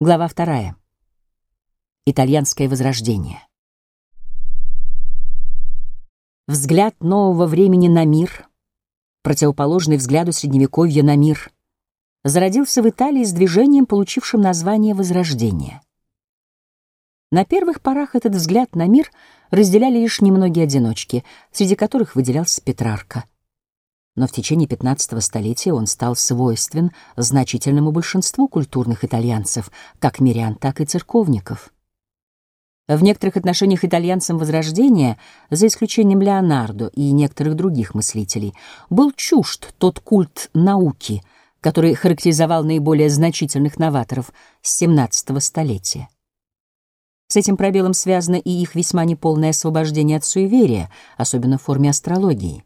Глава вторая. Итальянское возрождение. Взгляд нового времени на мир, противоположный взгляду средневековья на мир, зародился в Италии с движением, получившим название Возрождение. На первых порах этот взгляд на мир разделяли лишь немногие одиночки, среди которых выделялся Петрарка — но в течение 15 столетия он стал свойствен значительному большинству культурных итальянцев, как мирян, так и церковников. В некоторых отношениях итальянцам Возрождения, за исключением Леонардо и некоторых других мыслителей, был чужд тот культ науки, который характеризовал наиболее значительных новаторов с XVII столетия. С этим пробелом связано и их весьма неполное освобождение от суеверия, особенно в форме астрологии.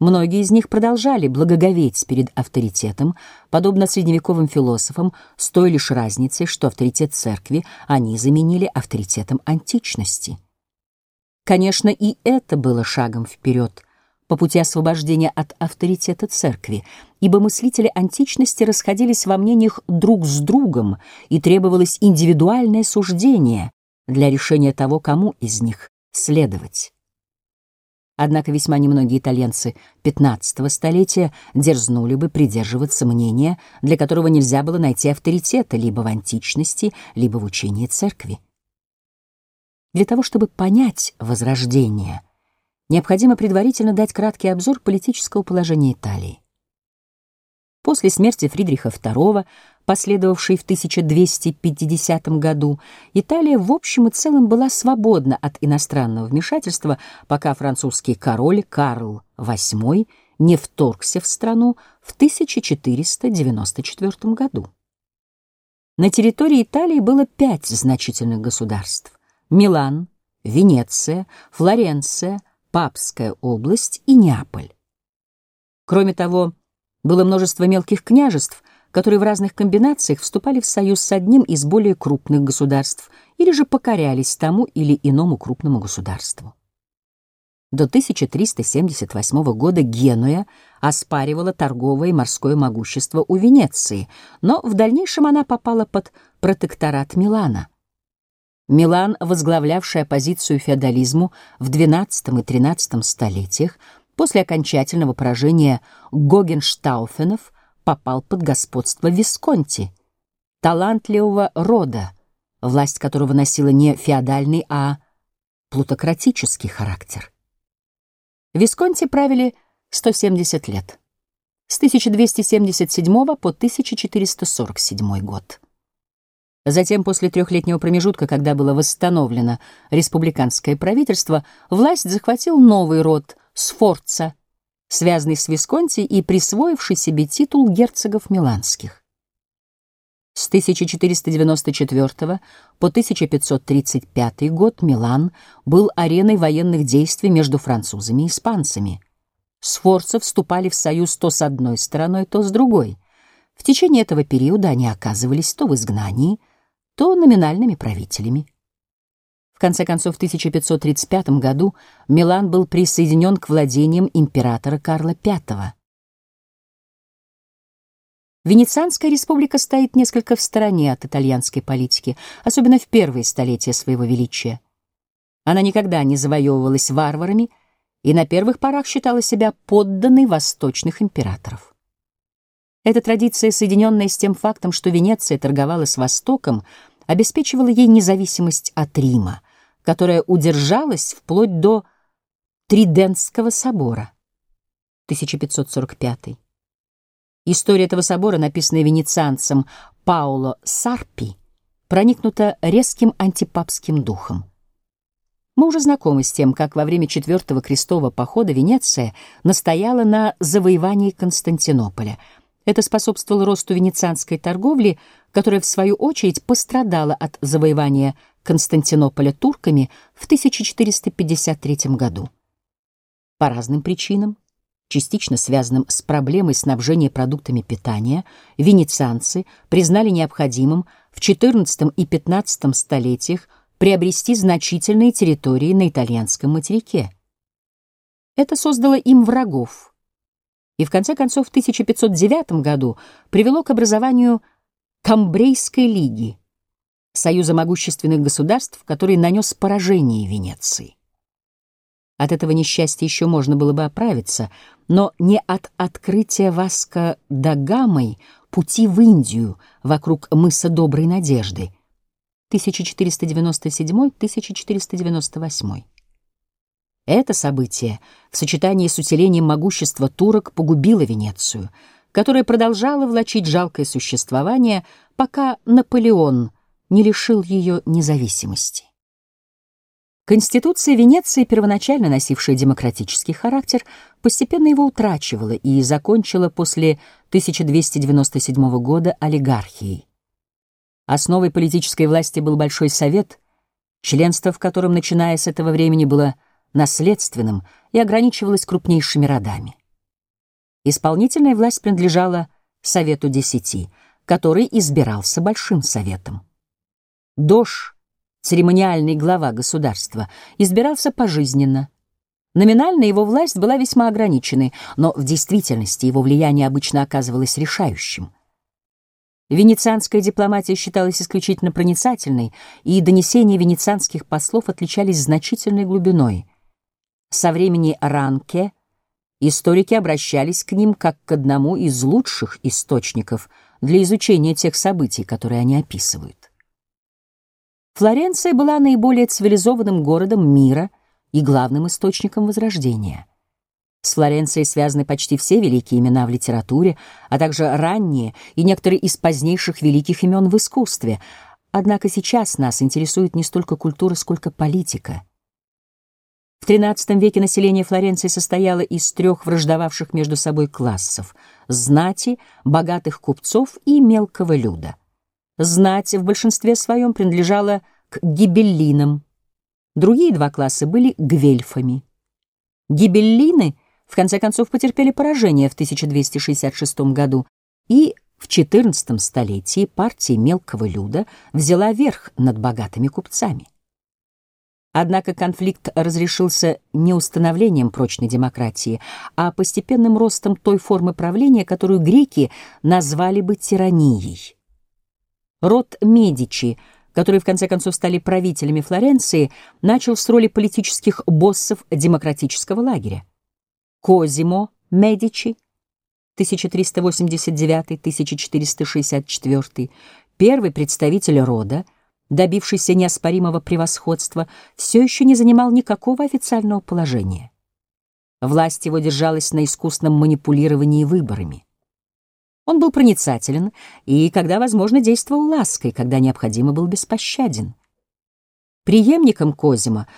Многие из них продолжали благоговеть перед авторитетом, подобно средневековым философам, с той лишь разницей, что авторитет церкви они заменили авторитетом античности. Конечно, и это было шагом вперед по пути освобождения от авторитета церкви, ибо мыслители античности расходились во мнениях друг с другом, и требовалось индивидуальное суждение для решения того, кому из них следовать. Однако весьма немногие итальянцы XV столетия дерзнули бы придерживаться мнения, для которого нельзя было найти авторитета либо в античности, либо в учении церкви. Для того, чтобы понять Возрождение, необходимо предварительно дать краткий обзор политического положения Италии. После смерти Фридриха II последовавшей в 1250 году, Италия в общем и целом была свободна от иностранного вмешательства, пока французский король Карл VIII не вторгся в страну в 1494 году. На территории Италии было пять значительных государств — Милан, Венеция, Флоренция, Папская область и Неаполь. Кроме того, было множество мелких княжеств, которые в разных комбинациях вступали в союз с одним из более крупных государств или же покорялись тому или иному крупному государству. До 1378 года Генуя оспаривала торговое и морское могущество у Венеции, но в дальнейшем она попала под протекторат Милана. Милан, возглавлявший оппозицию феодализму в XII и XIII столетиях, после окончательного поражения Гогенштауфенов попал под господство Висконти, талантливого рода, власть которого носила не феодальный, а плутократический характер. Висконти правили 170 лет, с 1277 по 1447 год. Затем, после трехлетнего промежутка, когда было восстановлено республиканское правительство, власть захватил новый род Сфорца – связанный с Висконти и присвоивший себе титул герцогов Миланских. С 1494 по 1535 год Милан был ареной военных действий между французами и испанцами. Сфорцы вступали в союз то с одной стороной, то с другой. В течение этого периода они оказывались то в изгнании, то номинальными правителями. Конце концов, в 1535 году Милан был присоединен к владениям императора Карла V. Венецианская республика стоит несколько в стороне от итальянской политики, особенно в первые столетия своего величия. Она никогда не завоевывалась варварами и на первых порах считала себя подданной восточных императоров. Эта традиция, соединенная с тем фактом, что Венеция торговала с Востоком, обеспечивала ей независимость от Рима, которая удержалась вплоть до Тридентского собора 1545. История этого собора, написанная венецианцем Паоло Сарпи, проникнута резким антипапским духом. Мы уже знакомы с тем, как во время Четвертого крестового похода Венеция настояла на завоевании Константинополя. Это способствовало росту венецианской торговли, которая, в свою очередь, пострадала от завоевания Константинополя турками в 1453 году. По разным причинам, частично связанным с проблемой снабжения продуктами питания, венецианцы признали необходимым в XIV и XV столетиях приобрести значительные территории на итальянском материке. Это создало им врагов, и в конце концов в 1509 году привело к образованию Камбрейской лиги – союза могущественных государств, который нанес поражение Венеции. От этого несчастья еще можно было бы оправиться, но не от открытия Васко да Гамой пути в Индию вокруг мыса Доброй Надежды 1497-1498. Это событие в сочетании с усилением могущества турок погубило Венецию, которая продолжала влачить жалкое существование, пока Наполеон не лишил ее независимости. Конституция Венеции, первоначально носившая демократический характер, постепенно его утрачивала и закончила после 1297 года олигархией. Основой политической власти был Большой Совет, членство в котором, начиная с этого времени, было наследственным и ограничивалось крупнейшими родами. Исполнительная власть принадлежала Совету Десяти, который избирался Большим Советом. Дож, церемониальный глава государства, избирался пожизненно. Номинально его власть была весьма ограниченной, но в действительности его влияние обычно оказывалось решающим. Венецианская дипломатия считалась исключительно проницательной, и донесения венецианских послов отличались значительной глубиной. Со времени Ранке историки обращались к ним как к одному из лучших источников для изучения тех событий, которые они описывают. Флоренция была наиболее цивилизованным городом мира и главным источником Возрождения. С Флоренцией связаны почти все великие имена в литературе, а также ранние и некоторые из позднейших великих имен в искусстве. Однако сейчас нас интересует не столько культура, сколько политика. В XIII веке население Флоренции состояло из трех враждовавших между собой классов — знати, богатых купцов и мелкого люда — Знать в большинстве своем принадлежала к гибеллинам. Другие два класса были гвельфами. Гибеллины, в конце концов, потерпели поражение в 1266 году, и в XIV столетии партия мелкого люда взяла верх над богатыми купцами. Однако конфликт разрешился не установлением прочной демократии, а постепенным ростом той формы правления, которую греки назвали бы тиранией. Род Медичи, которые в конце концов стали правителями Флоренции, начал с роли политических боссов демократического лагеря. Козимо Медичи 1389-1464, первый представитель рода, добившийся неоспоримого превосходства, все еще не занимал никакого официального положения. Власть его держалась на искусном манипулировании выборами. Он был проницателен и, когда возможно, действовал лаской, когда необходимо был беспощаден. Преемником Козима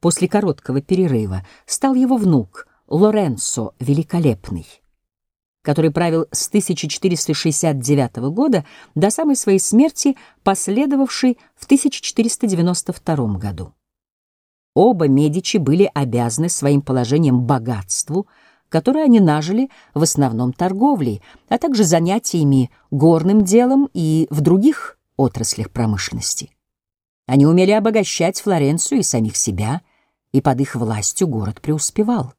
после короткого перерыва стал его внук Лоренцо Великолепный, который правил с 1469 года до самой своей смерти, последовавшей в 1492 году. Оба Медичи были обязаны своим положением богатству – которое они нажили в основном торговлей, а также занятиями горным делом и в других отраслях промышленности. Они умели обогащать Флоренцию и самих себя, и под их властью город преуспевал.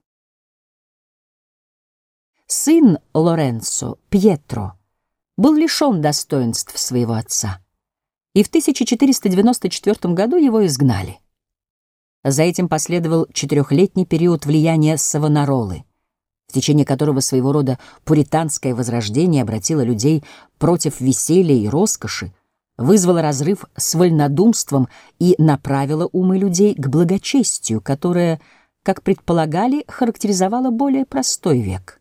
Сын Лоренцо, Пьетро, был лишен достоинств своего отца, и в 1494 году его изгнали. За этим последовал четырехлетний период влияния Савонаролы в течение которого своего рода пуританское возрождение обратило людей против веселья и роскоши, вызвало разрыв с вольнодумством и направило умы людей к благочестию, которое, как предполагали, характеризовало более простой век.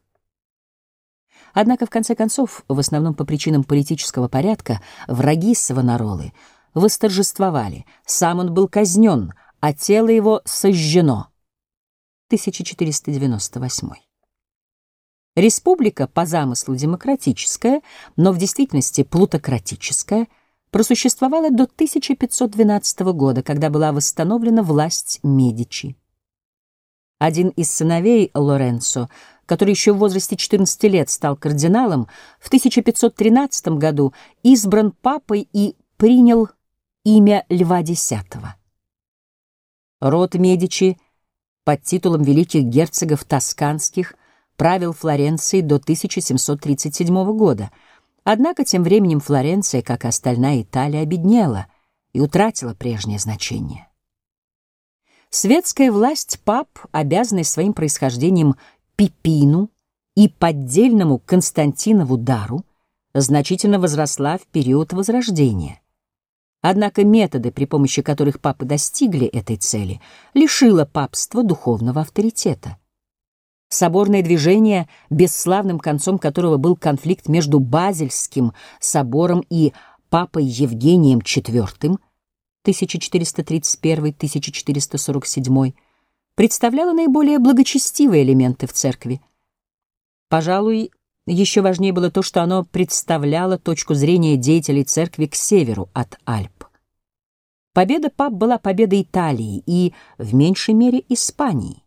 Однако, в конце концов, в основном по причинам политического порядка, враги Савонаролы восторжествовали, сам он был казнен, а тело его сожжено. 1498 Республика по замыслу демократическая, но в действительности плутократическая, просуществовала до 1512 года, когда была восстановлена власть Медичи. Один из сыновей Лоренцо, который еще в возрасте 14 лет стал кардиналом, в 1513 году избран папой и принял имя Льва X. Род Медичи под титулом великих герцогов тосканских – правил Флоренцией до 1737 года. Однако тем временем Флоренция, как и остальная Италия, обеднела. и утратила прежнее значение. Светская власть пап, обязанная своим происхождением Пипину и поддельному Константинову дару, значительно возросла в период Возрождения. Однако методы, при помощи которых папы достигли этой цели, лишило папства духовного авторитета. Соборное движение, бесславным концом которого был конфликт между Базельским собором и папой Евгением IV 1431-1447, представляло наиболее благочестивые элементы в церкви. Пожалуй, еще важнее было то, что оно представляло точку зрения деятелей церкви к северу от Альп. Победа пап была победой Италии и, в меньшей мере, Испании.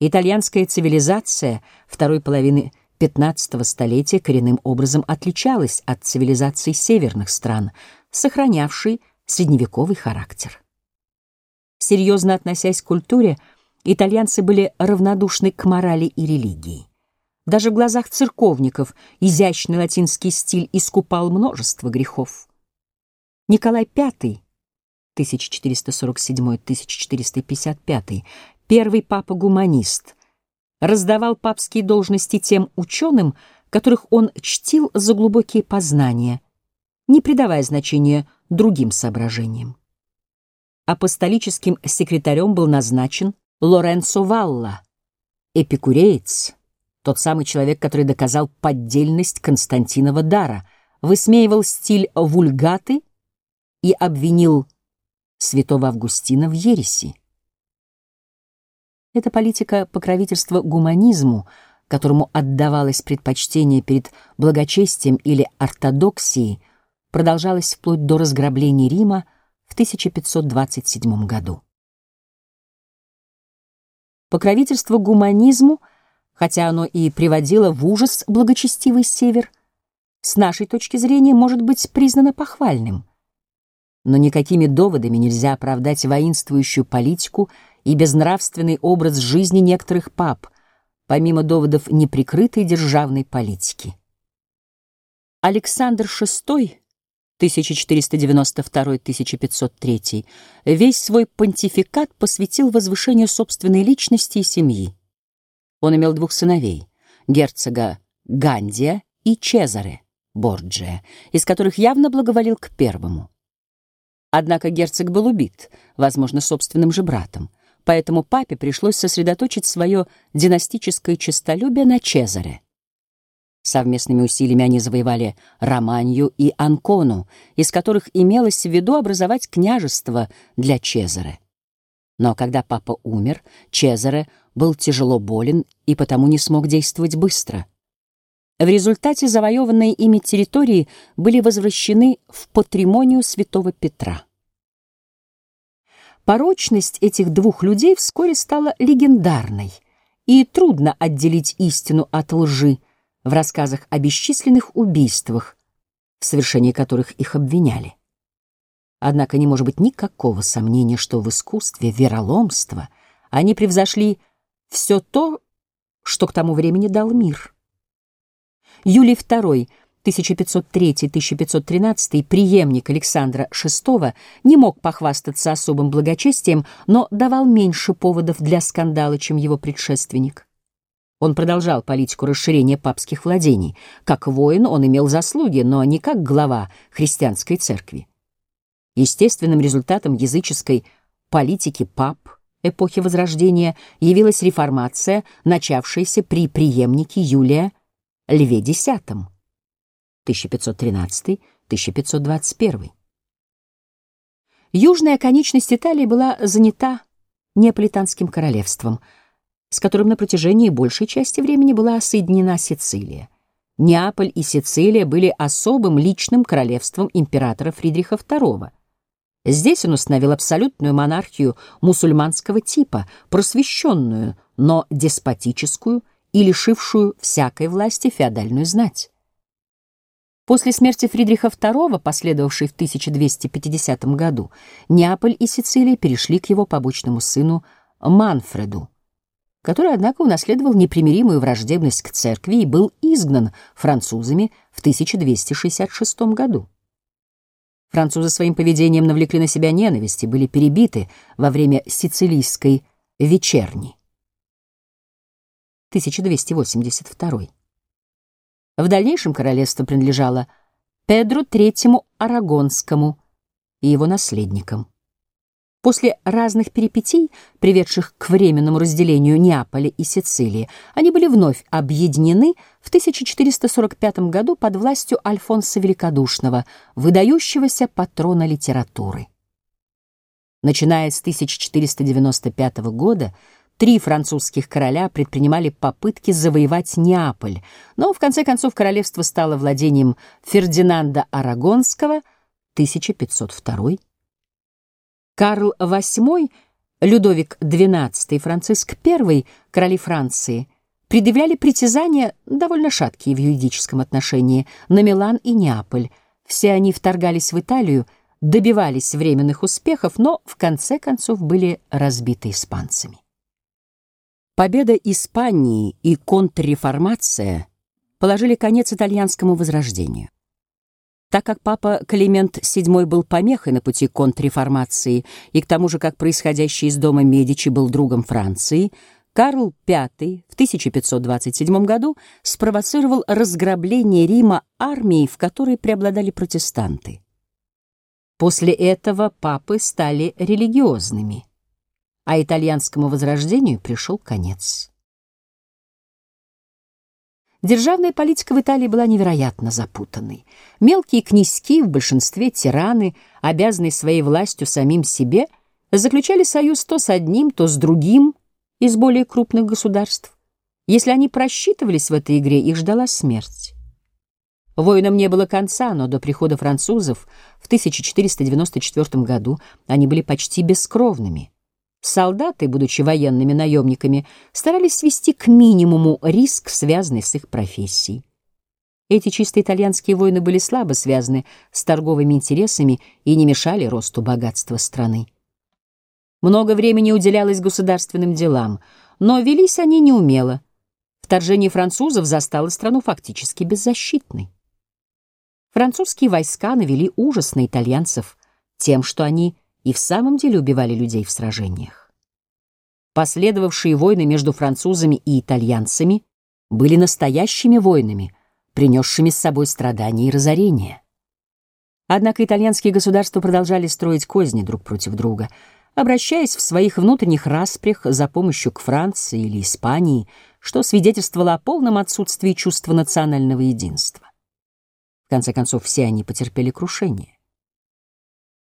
Итальянская цивилизация второй половины XV столетия коренным образом отличалась от цивилизаций северных стран, сохранявшей средневековый характер. Серьезно относясь к культуре, итальянцы были равнодушны к морали и религии. Даже в глазах церковников изящный латинский стиль искупал множество грехов. Николай V 1447-1455, первый папа-гуманист, раздавал папские должности тем ученым, которых он чтил за глубокие познания, не придавая значения другим соображениям. Апостолическим секретарем был назначен Лоренцо Валла, эпикуреец, тот самый человек, который доказал поддельность Константинова дара, высмеивал стиль вульгаты и обвинил святого Августина в ереси. Эта политика покровительства гуманизму, которому отдавалось предпочтение перед благочестием или ортодоксией, продолжалась вплоть до разграбления Рима в 1527 году. Покровительство гуманизму, хотя оно и приводило в ужас благочестивый север, с нашей точки зрения может быть признано похвальным но никакими доводами нельзя оправдать воинствующую политику и безнравственный образ жизни некоторых пап, помимо доводов неприкрытой державной политики. Александр VI 1492-1503 весь свой понтификат посвятил возвышению собственной личности и семьи. Он имел двух сыновей — герцога Гандия и Чезаре Борджия, из которых явно благоволил к первому. Однако герцог был убит, возможно, собственным же братом, поэтому папе пришлось сосредоточить свое династическое честолюбие на Чезаре. Совместными усилиями они завоевали Романью и Анкону, из которых имелось в виду образовать княжество для Чезаре. Но когда папа умер, Чезаре был тяжело болен и потому не смог действовать быстро — в результате завоеванные ими территории были возвращены в патримонию святого Петра. Порочность этих двух людей вскоре стала легендарной, и трудно отделить истину от лжи в рассказах о бесчисленных убийствах, в совершении которых их обвиняли. Однако не может быть никакого сомнения, что в искусстве вероломства они превзошли все то, что к тому времени дал мир. Юлий II, 1503-1513, преемник Александра VI, не мог похвастаться особым благочестием, но давал меньше поводов для скандала, чем его предшественник. Он продолжал политику расширения папских владений. Как воин он имел заслуги, но не как глава христианской церкви. Естественным результатом языческой политики пап эпохи Возрождения явилась реформация, начавшаяся при преемнике Юлия Льве X 1513-1521. Южная конечность Италии была занята Неаполитанским королевством, с которым на протяжении большей части времени была соединена Сицилия. Неаполь и Сицилия были особым личным королевством императора Фридриха II. Здесь он установил абсолютную монархию мусульманского типа, просвещенную, но деспотическую и лишившую всякой власти феодальную знать. После смерти Фридриха II, последовавшей в 1250 году, Неаполь и Сицилия перешли к его побочному сыну Манфреду, который, однако, унаследовал непримиримую враждебность к церкви и был изгнан французами в 1266 году. Французы своим поведением навлекли на себя ненависть и были перебиты во время сицилийской вечерни. 1282. В дальнейшем королевство принадлежало Педру III Арагонскому и его наследникам. После разных перипетий, приведших к временному разделению Неаполя и Сицилии, они были вновь объединены в 1445 году под властью Альфонса Великодушного, выдающегося патрона литературы. Начиная с 1495 года, три французских короля предпринимали попытки завоевать Неаполь, но в конце концов королевство стало владением Фердинанда Арагонского 1502 Карл VIII, Людовик XII Франциск I, короли Франции, предъявляли притязания, довольно шаткие в юридическом отношении, на Милан и Неаполь. Все они вторгались в Италию, добивались временных успехов, но в конце концов были разбиты испанцами. Победа Испании и контрреформация положили конец итальянскому возрождению. Так как папа Климент VII был помехой на пути контрреформации и к тому же как происходящий из дома Медичи был другом Франции, Карл V в 1527 году спровоцировал разграбление Рима армией, в которой преобладали протестанты. После этого папы стали религиозными, а итальянскому возрождению пришел конец. Державная политика в Италии была невероятно запутанной. Мелкие князьки, в большинстве тираны, обязанные своей властью самим себе, заключали союз то с одним, то с другим из более крупных государств. Если они просчитывались в этой игре, их ждала смерть. Воинам не было конца, но до прихода французов в 1494 году они были почти бескровными. Солдаты, будучи военными наемниками, старались свести к минимуму риск, связанный с их профессией. Эти чисто итальянские войны были слабо связаны с торговыми интересами и не мешали росту богатства страны. Много времени уделялось государственным делам, но велись они неумело. Вторжение французов застало страну фактически беззащитной. Французские войска навели ужас на итальянцев тем, что они и в самом деле убивали людей в сражениях. Последовавшие войны между французами и итальянцами были настоящими войнами, принесшими с собой страдания и разорения. Однако итальянские государства продолжали строить козни друг против друга, обращаясь в своих внутренних распрях за помощью к Франции или Испании, что свидетельствовало о полном отсутствии чувства национального единства. В конце концов, все они потерпели крушение.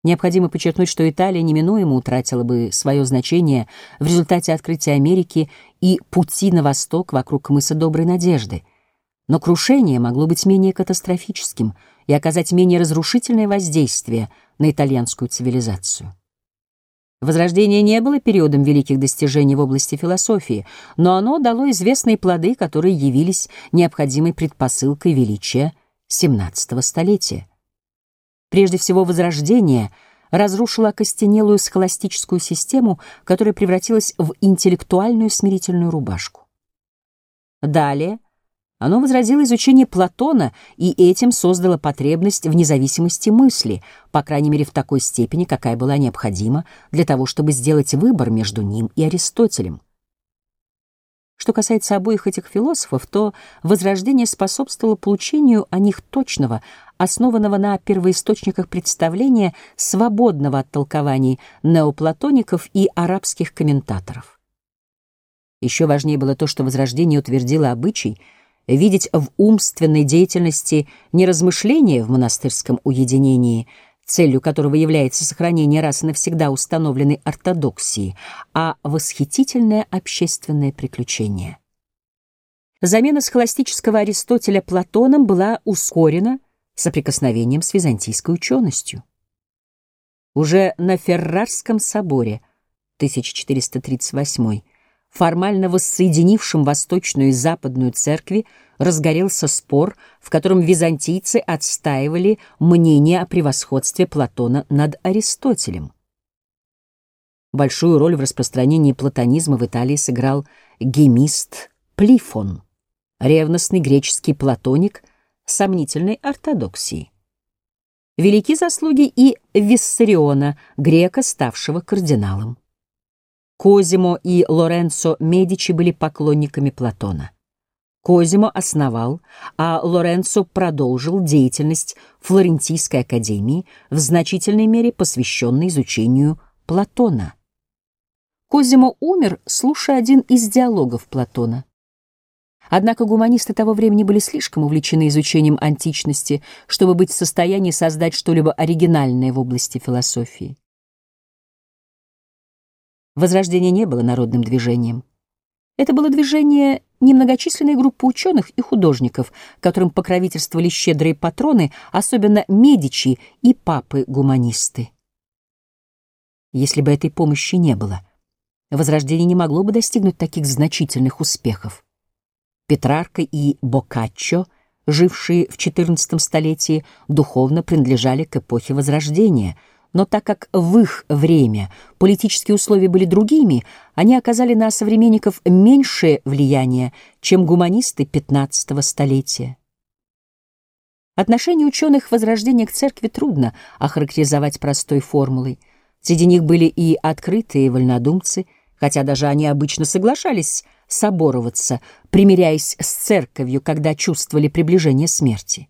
Необходимо подчеркнуть, что Италия неминуемо утратила бы свое значение в результате открытия Америки и пути на восток вокруг мыса Доброй Надежды. Но крушение могло быть менее катастрофическим и оказать менее разрушительное воздействие на итальянскую цивилизацию. Возрождение не было периодом великих достижений в области философии, но оно дало известные плоды, которые явились необходимой предпосылкой величия XVII столетия. Прежде всего, Возрождение разрушило окостенелую схоластическую систему, которая превратилась в интеллектуальную смирительную рубашку. Далее оно возродило изучение Платона и этим создало потребность в независимости мысли, по крайней мере в такой степени, какая была необходима для того, чтобы сделать выбор между ним и Аристотелем. Что касается обоих этих философов, то Возрождение способствовало получению о них точного, основанного на первоисточниках представления, свободного от толкований неоплатоников и арабских комментаторов. Еще важнее было то, что Возрождение утвердило обычай видеть в умственной деятельности не размышления в монастырском уединении, целью которого является сохранение раз и навсегда установленной ортодоксии, а восхитительное общественное приключение. Замена схоластического Аристотеля Платоном была ускорена соприкосновением с византийской ученостью. Уже на Феррарском соборе 1438 формально воссоединившем Восточную и Западную церкви, разгорелся спор, в котором византийцы отстаивали мнение о превосходстве Платона над Аристотелем. Большую роль в распространении платонизма в Италии сыграл гемист Плифон, ревностный греческий платоник сомнительной ортодоксии. Велики заслуги и Виссариона, грека, ставшего кардиналом. Козимо и Лоренцо Медичи были поклонниками Платона. Козимо основал, а Лоренцо продолжил деятельность Флорентийской академии, в значительной мере посвященной изучению Платона. Козимо умер, слушая один из диалогов Платона. Однако гуманисты того времени были слишком увлечены изучением античности, чтобы быть в состоянии создать что-либо оригинальное в области философии. Возрождение не было народным движением. Это было движение немногочисленной группы ученых и художников, которым покровительствовали щедрые патроны, особенно медичи и папы-гуманисты. Если бы этой помощи не было, Возрождение не могло бы достигнуть таких значительных успехов. Петрарка и Боккаччо, жившие в XIV столетии, духовно принадлежали к эпохе Возрождения, но так как в их время политические условия были другими, они оказали на современников меньшее влияние, чем гуманисты XV столетия. Отношение ученых Возрождения к церкви трудно охарактеризовать простой формулой. Среди них были и открытые вольнодумцы, хотя даже они обычно соглашались собороваться, примиряясь с церковью, когда чувствовали приближение смерти.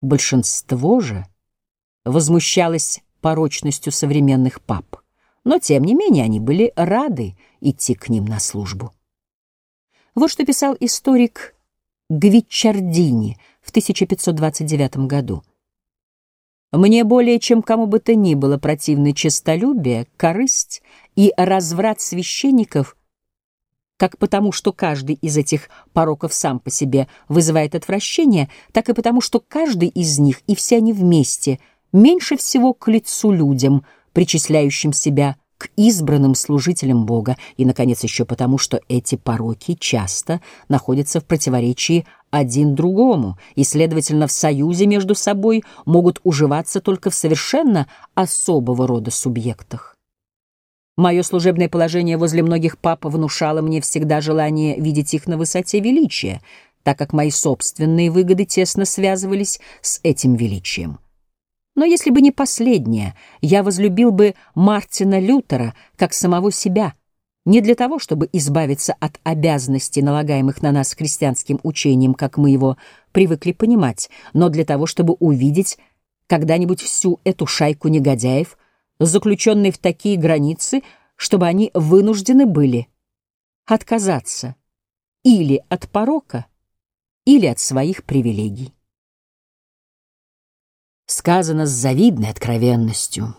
Большинство же возмущалось порочностью современных пап, но тем не менее они были рады идти к ним на службу. Вот что писал историк Гвичардини в 1529 году. «Мне более чем кому бы то ни было противны честолюбие, корысть и разврат священников — как потому, что каждый из этих пороков сам по себе вызывает отвращение, так и потому, что каждый из них и все они вместе меньше всего к лицу людям, причисляющим себя к избранным служителям Бога, и, наконец, еще потому, что эти пороки часто находятся в противоречии один другому и, следовательно, в союзе между собой могут уживаться только в совершенно особого рода субъектах. Мое служебное положение возле многих пап внушало мне всегда желание видеть их на высоте величия, так как мои собственные выгоды тесно связывались с этим величием. Но если бы не последнее, я возлюбил бы Мартина Лютера как самого себя, не для того, чтобы избавиться от обязанностей, налагаемых на нас христианским учением, как мы его привыкли понимать, но для того, чтобы увидеть когда-нибудь всю эту шайку негодяев, заключенный в такие границы, чтобы они вынуждены были отказаться или от порока, или от своих привилегий. Сказано с завидной откровенностью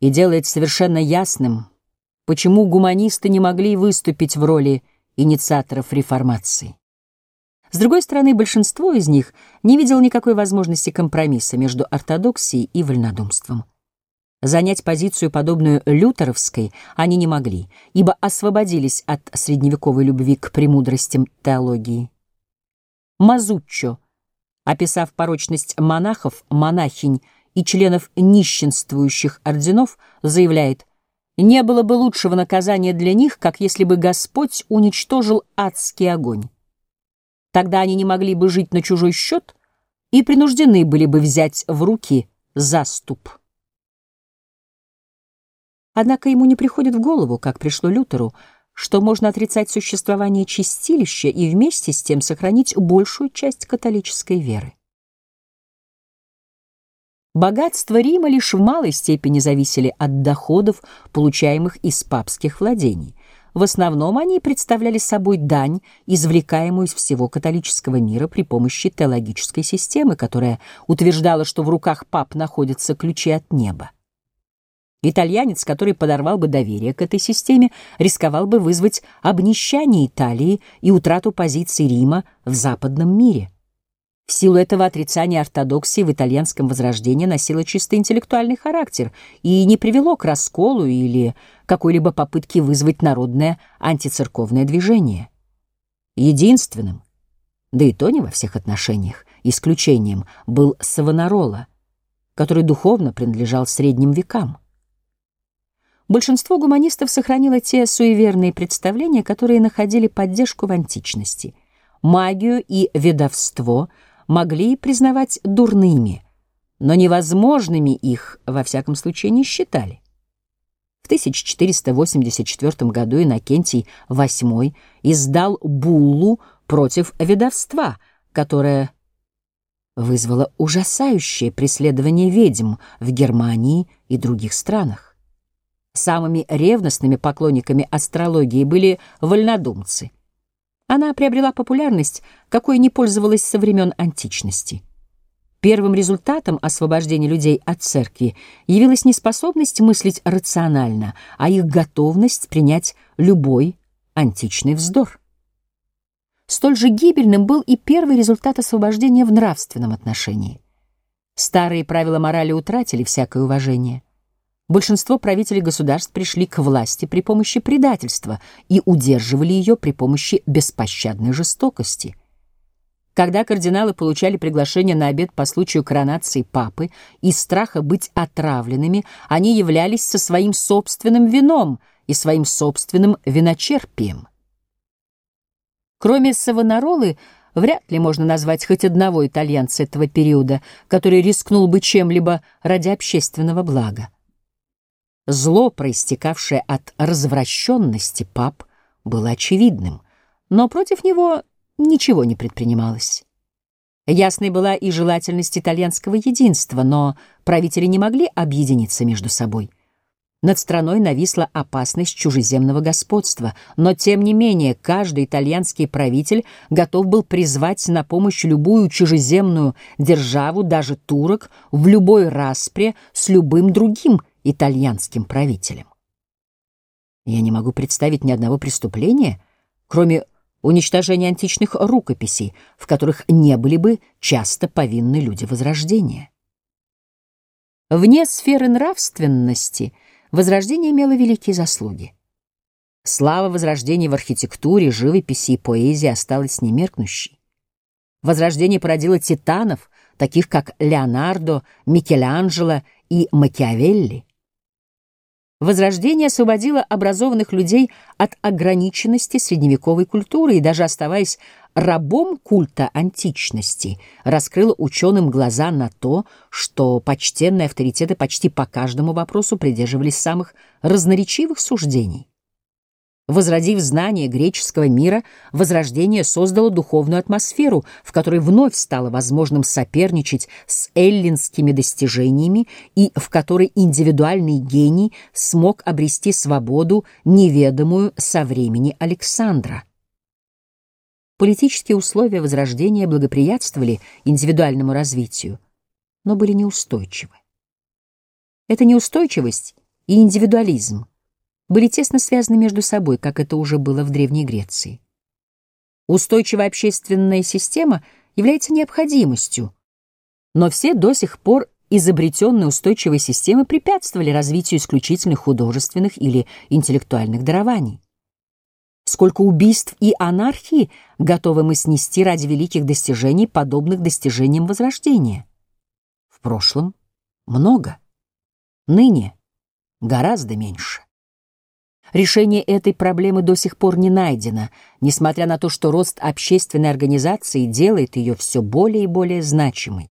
и делает совершенно ясным, почему гуманисты не могли выступить в роли инициаторов реформации. С другой стороны, большинство из них не видел никакой возможности компромисса между ортодоксией и вольнодумством. Занять позицию, подобную лютеровской, они не могли, ибо освободились от средневековой любви к премудростям теологии. Мазуччо, описав порочность монахов, монахинь и членов нищенствующих орденов, заявляет, «Не было бы лучшего наказания для них, как если бы Господь уничтожил адский огонь. Тогда они не могли бы жить на чужой счет и принуждены были бы взять в руки заступ». Однако ему не приходит в голову, как пришло Лютеру, что можно отрицать существование чистилища и вместе с тем сохранить большую часть католической веры. Богатства Рима лишь в малой степени зависели от доходов, получаемых из папских владений. В основном они представляли собой дань, извлекаемую из всего католического мира при помощи теологической системы, которая утверждала, что в руках пап находятся ключи от неба. Итальянец, который подорвал бы доверие к этой системе, рисковал бы вызвать обнищание Италии и утрату позиций Рима в западном мире. В силу этого отрицания ортодоксии в итальянском возрождении носило чисто интеллектуальный характер и не привело к расколу или какой-либо попытке вызвать народное антицерковное движение. Единственным, да и то не во всех отношениях, исключением был Савонарола, который духовно принадлежал средним векам. Большинство гуманистов сохранило те суеверные представления, которые находили поддержку в античности. Магию и ведовство могли признавать дурными, но невозможными их, во всяком случае, не считали. В 1484 году Иннокентий VIII издал буллу против ведовства, которая вызвала ужасающее преследование ведьм в Германии и других странах. Самыми ревностными поклонниками астрологии были вольнодумцы. Она приобрела популярность, какой не пользовалась со времен античности. Первым результатом освобождения людей от церкви явилась не способность мыслить рационально, а их готовность принять любой античный вздор. Столь же гибельным был и первый результат освобождения в нравственном отношении. Старые правила морали утратили всякое уважение. Большинство правителей государств пришли к власти при помощи предательства и удерживали ее при помощи беспощадной жестокости – когда кардиналы получали приглашение на обед по случаю коронации папы, из страха быть отравленными, они являлись со своим собственным вином и своим собственным виночерпием. Кроме Савонаролы, вряд ли можно назвать хоть одного итальянца этого периода, который рискнул бы чем-либо ради общественного блага. Зло, проистекавшее от развращенности пап, было очевидным, но против него ничего не предпринималось. Ясной была и желательность итальянского единства, но правители не могли объединиться между собой. Над страной нависла опасность чужеземного господства, но тем не менее каждый итальянский правитель готов был призвать на помощь любую чужеземную державу, даже турок, в любой распре с любым другим итальянским правителем. Я не могу представить ни одного преступления, кроме уничтожение античных рукописей, в которых не были бы часто повинны люди Возрождения. Вне сферы нравственности Возрождение имело великие заслуги. Слава Возрождения в архитектуре, живописи и поэзии осталась немеркнущей. Возрождение породило титанов, таких как Леонардо, Микеланджело и Макиавелли. Возрождение освободило образованных людей от ограниченности средневековой культуры и даже оставаясь рабом культа античности, раскрыло ученым глаза на то, что почтенные авторитеты почти по каждому вопросу придерживались самых разноречивых суждений. Возродив знание греческого мира, Возрождение создало духовную атмосферу, в которой вновь стало возможным соперничать с эллинскими достижениями и в которой индивидуальный гений смог обрести свободу, неведомую со времени Александра. Политические условия Возрождения благоприятствовали индивидуальному развитию, но были неустойчивы. Эта неустойчивость и индивидуализм – были тесно связаны между собой, как это уже было в Древней Греции. Устойчивая общественная система является необходимостью, но все до сих пор изобретенные устойчивые системы препятствовали развитию исключительных художественных или интеллектуальных дарований. Сколько убийств и анархии готовы мы снести ради великих достижений, подобных достижениям Возрождения? В прошлом много, ныне гораздо меньше. Решение этой проблемы до сих пор не найдено, несмотря на то, что рост общественной организации делает ее все более и более значимой.